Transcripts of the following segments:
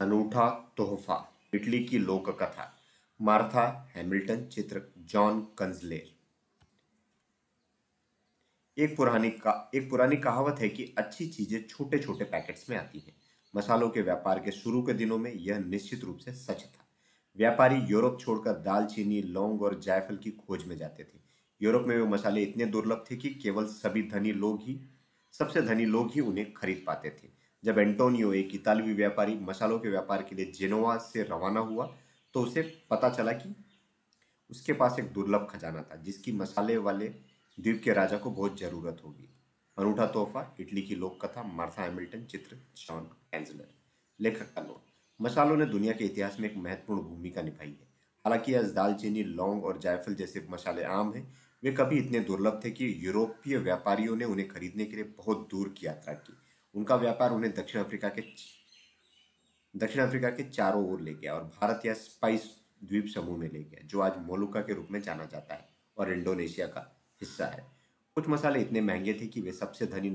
अनूठा तोहफा, इटली की लोक कथा मार्था हैमिल्टन चित्र जॉन कंजलेर। एक पुरानी का, एक पुरानी कहावत है कि अच्छी चीज़ें छोटे छोटे पैकेट्स में आती हैं। मसालों के व्यापार के शुरू के दिनों में यह निश्चित रूप से सच था। व्यापारी यूरोप छोड़कर दालचीनी, लौंग और जायफल की खोज में जाते थे। यूरोप में वे मसाले इतने दुर्लभ थे कि केवल सभी धनी लोग ही, सबसे धनी लोग ही उन्हें खरीद पाते थे। जब एंटोनियो, एक इतालवी व्यापारी, मसालों के व्यापार के लिए जेनोवा से रवाना हुआ तो उसे पता चला कि उसके पास एक दुर्लभ खजाना था, जिसकी मसाले वाले द्वीप के राजा को बहुत ज़रूरत होगी। अनूठा तोहफा, इटली की लोक कथा, मार्था हैमिल्टन चित्र, जॉन कैंसलर लेखक का नोट। मसालों ने दुनिया के इतिहास में एक महत्वपूर्ण भूमिका निभाई है। हालाँकि आज दालचीनी, लौंग और जायफल जैसे मसाले आम हैं, वे कभी इतने दुर्लभ थे कि यूरोपीय व्यापारियों ने उन्हें खरीदने के लिए बहुत दूर की यात्रा की। उनका व्यापार उन्हें दक्षिण अफ्रीका के दक्षिण अफ्रीका के चारों ओर ले गया और भारत या स्पाइस द्वीप समूह में ले गया, जो आज मोलुका के रूप में जाना जाता है और इंडोनेशिया का हिस्सा है। कुछ मसाले इतने महँगे थे कि वे सबसे धनी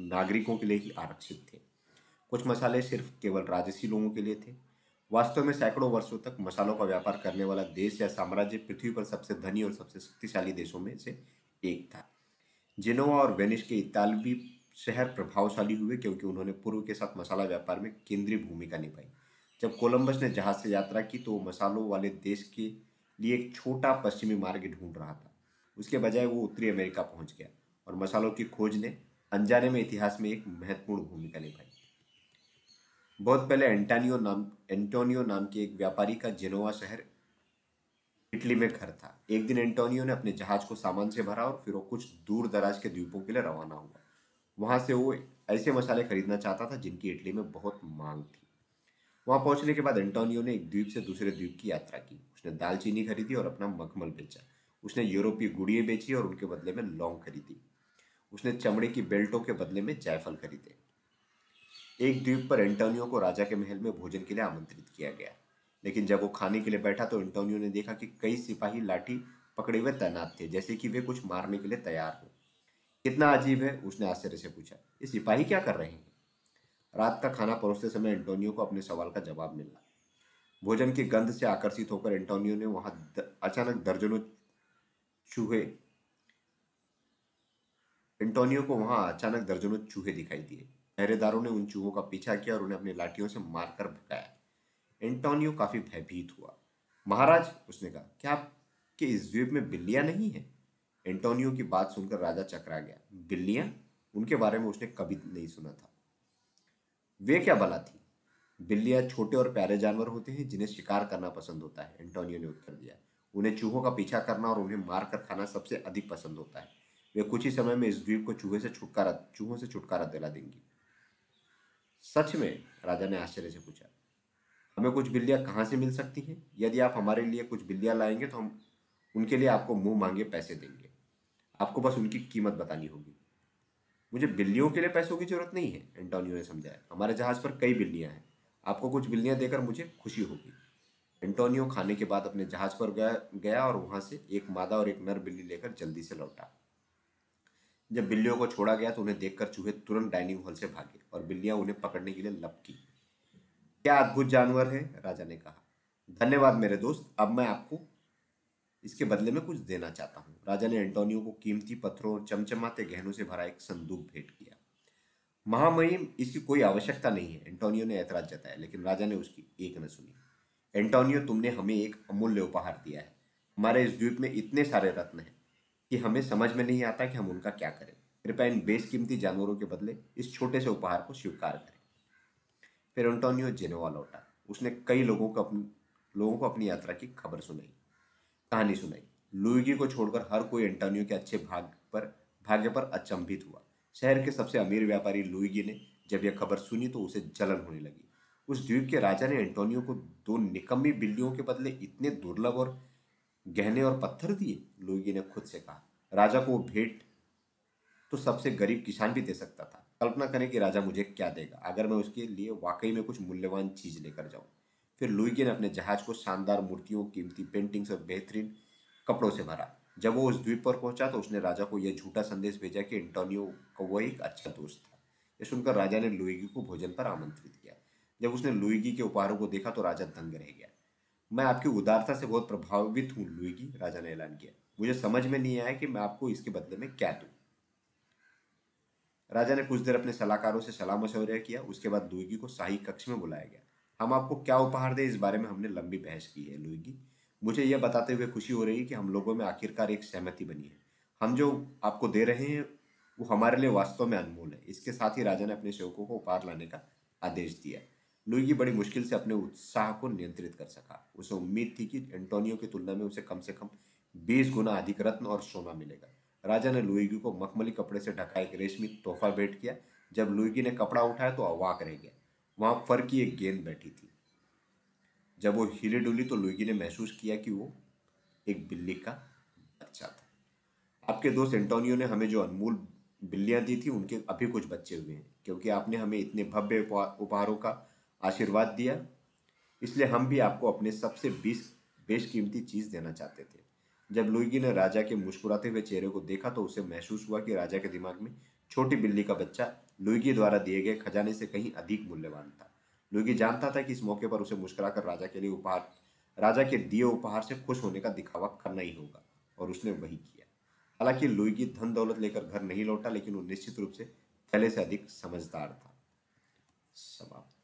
नागरिकों के लिए ही आरक्षित थे। कुछ मसाले सिर्फ़ केवल राजसी लोगों के लिए थे। वास्तव में सैकड़ों वर्षों तक मसालों का व्यापार करने वाला देश या साम्राज्य पृथ्वी पर सबसे धनी और सबसे शक्तिशाली देशों में से एक था। जिनोवा और वेनिस के इतालवी शहर प्रभावशाली हुए क्योंकि उन्होंने पूर्व के साथ मसाला व्यापार में केंद्रीय भूमिका निभाई। जब कोलंबस ने जहाज़ से यात्रा की तो वो मसालों वाले देश के लिए एक छोटा पश्चिमी मार्ग ढूंढ रहा था। उसके बजाय वो उत्तरी अमेरिका पहुँच गया और मसालों की खोज ने अनजाने में इतिहास में एक महत्वपूर्ण भूमिका निभाई। बहुत पहले एंटानियो नाम, एंटोनियो नाम के एक व्यापारी का जेनोवा शहर इटली में घर था। एक दिन एंटोनियो ने अपने जहाज़ को सामान से भरा और फिर वो कुछ दूर दराज के द्वीपों के लिए रवाना हुआ। वहाँ से वो ऐसे मसाले खरीदना चाहता था जिनकी इटली में बहुत मांग थी। वहाँ पहुँचने के बाद एंटोनियो ने एक द्वीप से दूसरे द्वीप की यात्रा की। उसने दालचीनी खरीदी और अपना मखमल बेचा। उसने यूरोपीय गुड़िए बेची और उनके बदले में लौंग खरीदी। उसने चमड़े की बेल्टों के बदले में जायफल खरीदे। एक द्वीप पर एंटोनियो को राजा के महल में भोजन के लिए आमंत्रित किया गया। लेकिन जब वो खाने के लिए बैठा तो एंटोनियो ने देखा कि कई सिपाही लाठी पकड़े हुए तैनात थे, जैसे कि वे कुछ मारने के लिए तैयार हो। कितना अजीब है उसने आश्चर्य से पूछा। ये सिपाही क्या कर रहे हैं? रात का खाना परोसते समय एंटोनियो को अपने सवाल का जवाब मिला। भोजन की गंध से आकर्षित होकर एंटोनियो ने वहाँ द, अचानक दर्जनों चूहे एंटोनियो को वहाँ अचानक दर्जनों चूहे दिखाई दिए। पहरेदारों ने उन चूहों का पीछा किया और उन्हें अपनी लाठियों से मारकर भगाया। एंटोनियो काफ़ी भयभीत हुआ। महाराज उसने कहा क्या आपके इस द्वीप में बिल्लियाँ नहीं है? एंटोनियो की बात सुनकर राजा चकरा गया। बिल्लियाँ उनके बारे में उसने कभी नहीं सुना था। वे क्या बला थी? बिल्लियाँ छोटे और प्यारे जानवर होते हैं, जिन्हें शिकार करना पसंद होता है। एंटोनियो ने उत्तर दिया। उन्हें चूहों का पीछा करना और उन्हें मार कर खाना सबसे अधिक पसंद होता है। वे कुछ ही समय में इस द्वीप को चूहे से छुटकारा, चूहों से छुटकारा दिला देंगी। सच में, राजा ने आश्चर्य से पूछा, हमें कुछ बिल्लियाँ कहाँ से मिल सकती हैं? यदि आप हमारे लिए कुछ बिल्लियाँ लाएँगे तो हम उनके लिए आपको मुँह मांगे पैसे देंगे। आपको बस उनकी कीमत बतानी होगी। मुझे बिल्लियों के लिए पैसों की ज़रूरत नहीं है, एंटोनियो ने समझाया। हमारे जहाज़ पर कई बिल्लियाँ हैं। आपको कुछ बिल्लियाँ देकर मुझे खुशी होगी। एंटोनियो खाने के बाद अपने जहाज़ पर गया गया और वहाँ से एक मादा और एक नर बिल्ली लेकर जल्दी से लौटा। जब बिल्लियों को छोड़ा गया तो उन्हें देखकर चूहे तुरंत डाइनिंग हॉल से भागे और बिल्लियाँ उन्हें पकड़ने के लिए लपकी। क्या अद्भुत जानवर है, राजा ने कहा। धन्यवाद मेरे दोस्त, अब मैं आपको इसके बदले में कुछ देना चाहता हूँ। राजा ने एंटोनियो को कीमती पत्थरों और चमचमाते गहनों से भरा एक संदूक भेंट किया। महामहिम, इसकी कोई आवश्यकता नहीं है। एंटोनियो ने ऐतराज जताया, लेकिन राजा ने उसकी एक न सुनी। एंटोनियो, तुमने हमें एक अमूल्य उपहार दिया है। हमारे इस द्वीप में इतने सारे रत्न हैं कि हमें समझ में नहीं आता कि हम उनका क्या करें। कृपया इन बेसकीमती जानवरों के बदले इस छोटे से उपहार को स्वीकार करें। फिर एंटोनियो जेनोवा लौटा। उसने कई लोगों को अपनी, लोगों को अपनी यात्रा की खबर सुनाई, कहानी सुनाई। लुईगी को छोड़कर हर कोई एंटोनियो के अच्छे भाग पर, भाग्य पर अचंभित हुआ। शहर के सबसे अमीर व्यापारी लुइगी ने जब यह खबर सुनी तो उसे जलन होने लगी। उस द्वीप के राजा ने एंटोनियो को दो निकम्मी बिल्लियों के बदले इतने दुर्लभ और गहने और पत्थर दिए लुईगी ने खुद से कहा। राजा को वो भेंट तो सबसे गरीब किसान भी दे सकता था। कल्पना करें कि राजा मुझे क्या देगा, अगर मैं उसके लिए वाकई में कुछ मूल्यवान चीज़ लेकर जाऊँ। फिर लुइगी ने अपने जहाज़ को शानदार मूर्तियों, कीमती पेंटिंग्स और बेहतरीन कपड़ों से भरा। जब वो उस द्वीप पर पहुँचा तो उसने राजा को यह झूठा संदेश भेजा कि एंटोनियो का वो एक अच्छा दोस्त था। ये सुनकर राजा ने लुईगी को भोजन पर आमंत्रित किया। जब उसने लुईगी के उपहारों को देखा तो राजा दंग रह गया। मैं आपकी उदारता से बहुत प्रभावित हूँ लुईगी राजा ने ऐलान किया। मुझे समझ में नहीं आया कि मैं आपको इसके बदले में क्या दूँ। राजा ने कुछ देर अपने सलाहकारों से सलाह मशवरा किया। उसके बाद लुईगी को शाही कक्ष में बुलाया गया। हम आपको क्या उपहार दें इस बारे में हमने लंबी बहस की है लुईगी मुझे यह बताते हुए खुशी हो रही है कि हम लोगों में आखिरकार एक सहमति बनी है। हम जो आपको दे रहे हैं, वो हमारे लिए वास्तव में अनमोल है। इसके साथ ही राजा ने अपने सेवकों को उपहार लाने का आदेश दिया लुईगी बड़ी मुश्किल से अपने उत्साह को नियंत्रित कर सका। उसे उम्मीद थी कि एंटोनियो की तुलना में उसे कम से कम बीस गुना अधिक रत्न और सोना मिलेगा। राजा ने लुईगी को मखमली कपड़े से ढका एक रेशमी तोहफा भेंट किया। जब लुईगी ने कपड़ा उठाया तो अवाक रह गया। वहाँ फर की एक गेंद बैठी थी। जब वो हिले डुली तो लुईगी ने महसूस किया कि वो एक बिल्ली का बच्चा था। आपके दोस्त एंटोनियो ने हमें जो अनमोल बिल्लियाँ दी थी, उनके अभी कुछ बच्चे हुए हैं, क्योंकि आपने हमें इतने भव्य उपहारों का आशीर्वाद दिया। इसलिए हम भी आपको अपने सबसे बीस, बेशकीमती चीज़ देना चाहते थे। जब लुईगी ने राजा के मुस्कुराते हुए चेहरे को देखा तो उसे महसूस हुआ कि राजा के दिमाग में छोटी बिल्ली का बच्चा लुईगी द्वारा दिए गए खजाने से कहीं अधिक मूल्यवान था। लुईगी जानता था कि इस मौके पर उसे मुस्कुराकर राजा के लिए उपहार, राजा के दिए उपहार से खुश होने का दिखावा करना ही होगा, और उसने वही किया। हालाँकि लुईगी धन दौलत लेकर घर नहीं लौटा, लेकिन वो निश्चित रूप से पहले से अधिक समझदार था। समाप्त।